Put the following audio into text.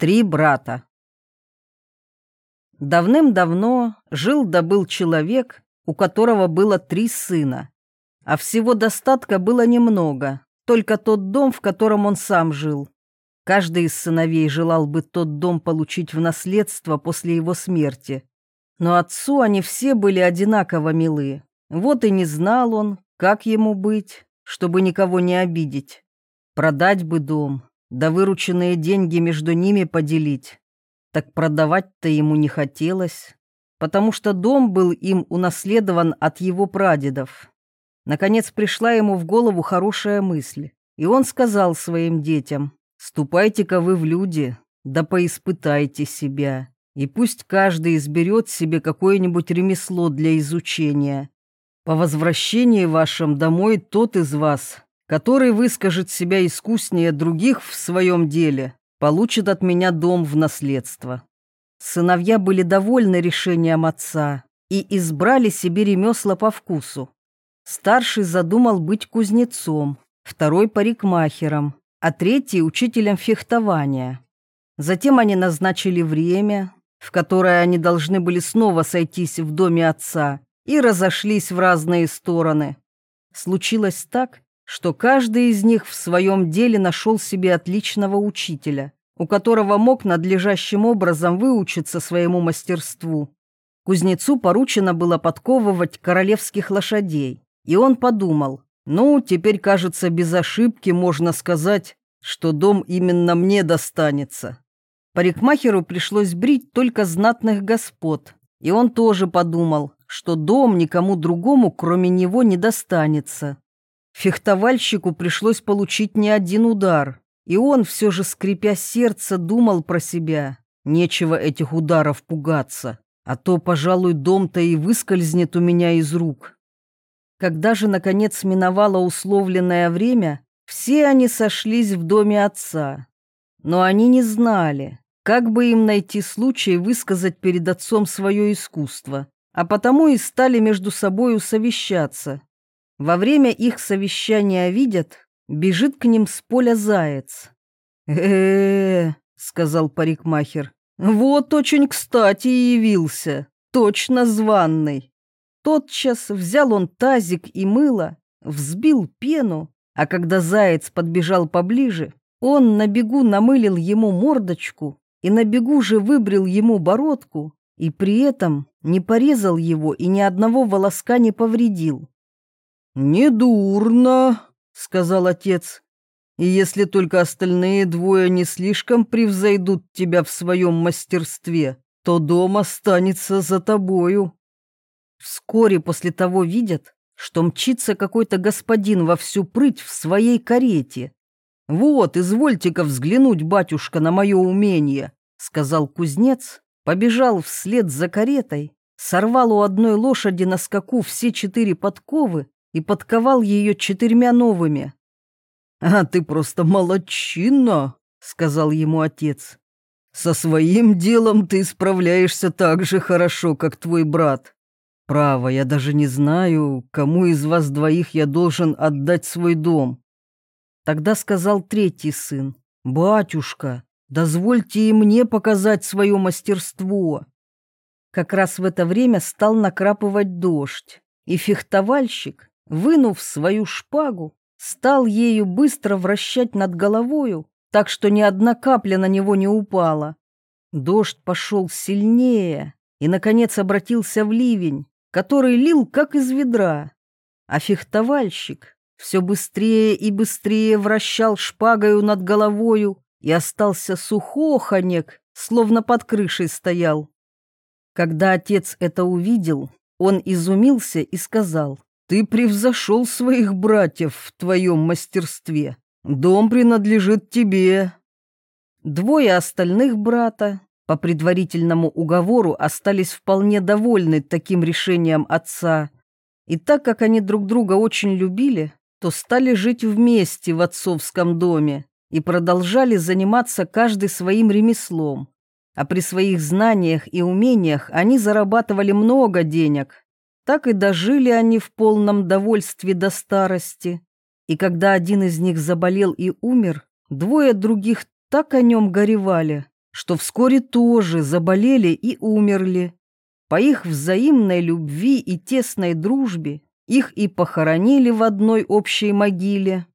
Три брата. Давным-давно жил-добыл человек, у которого было три сына. А всего достатка было немного, только тот дом, в котором он сам жил. Каждый из сыновей желал бы тот дом получить в наследство после его смерти. Но отцу они все были одинаково милы. Вот и не знал он, как ему быть, чтобы никого не обидеть. Продать бы дом, да вырученные деньги между ними поделить. Так продавать-то ему не хотелось, потому что дом был им унаследован от его прадедов. Наконец пришла ему в голову хорошая мысль, и он сказал своим детям, «Ступайте-ка вы в люди, да поиспытайте себя, и пусть каждый изберет себе какое-нибудь ремесло для изучения. По возвращении вашем домой тот из вас, который выскажет себя искуснее других в своем деле, получит от меня дом в наследство. Сыновья были довольны решением отца и избрали себе ремесла по вкусу. Старший задумал быть кузнецом, второй – парикмахером, а третий – учителем фехтования. Затем они назначили время, в которое они должны были снова сойтись в доме отца, и разошлись в разные стороны. Случилось так, что каждый из них в своем деле нашел себе отличного учителя, у которого мог надлежащим образом выучиться своему мастерству. Кузнецу поручено было подковывать королевских лошадей, и он подумал, ну, теперь, кажется, без ошибки можно сказать, что дом именно мне достанется. Парикмахеру пришлось брить только знатных господ, и он тоже подумал, что дом никому другому, кроме него, не достанется. Фехтовальщику пришлось получить не один удар, и он, все же скрипя сердце, думал про себя. Нечего этих ударов пугаться, а то, пожалуй, дом-то и выскользнет у меня из рук. Когда же, наконец, миновало условленное время, все они сошлись в доме отца. Но они не знали, как бы им найти случай высказать перед отцом свое искусство, а потому и стали между собою совещаться. Во время их совещания видят, бежит к ним с поля заяц. э сказал парикмахер, — «вот очень кстати явился, точно званный». Тотчас взял он тазик и мыло, взбил пену, а когда заяц подбежал поближе, он на бегу намылил ему мордочку и на бегу же выбрил ему бородку, и при этом не порезал его и ни одного волоска не повредил. «Недурно», — сказал отец. «И если только остальные двое не слишком превзойдут тебя в своем мастерстве, то дом останется за тобою». Вскоре после того видят, что мчится какой-то господин во всю прыть в своей карете. «Вот, извольте-ка взглянуть, батюшка, на мое умение», — сказал кузнец, побежал вслед за каретой, сорвал у одной лошади на скаку все четыре подковы и подковал ее четырьмя новыми. «А ты просто молодчина», — сказал ему отец. «Со своим делом ты справляешься так же хорошо, как твой брат. Право, я даже не знаю, кому из вас двоих я должен отдать свой дом». Тогда сказал третий сын, «Батюшка, дозвольте и мне показать свое мастерство». Как раз в это время стал накрапывать дождь, и фехтовальщик, вынув свою шпагу, стал ею быстро вращать над головою, так что ни одна капля на него не упала. Дождь пошел сильнее и, наконец, обратился в ливень, который лил, как из ведра. А фехтовальщик все быстрее и быстрее вращал шпагою над головою и остался сухохонек, словно под крышей стоял. Когда отец это увидел, он изумился и сказал, ты превзошел своих братьев в твоем мастерстве. Дом принадлежит тебе. Двое остальных брата по предварительному уговору остались вполне довольны таким решением отца. И так как они друг друга очень любили, то стали жить вместе в отцовском доме и продолжали заниматься каждый своим ремеслом. А при своих знаниях и умениях они зарабатывали много денег, так и дожили они в полном довольстве до старости. И когда один из них заболел и умер, двое других так о нем горевали, что вскоре тоже заболели и умерли. По их взаимной любви и тесной дружбе их и похоронили в одной общей могиле.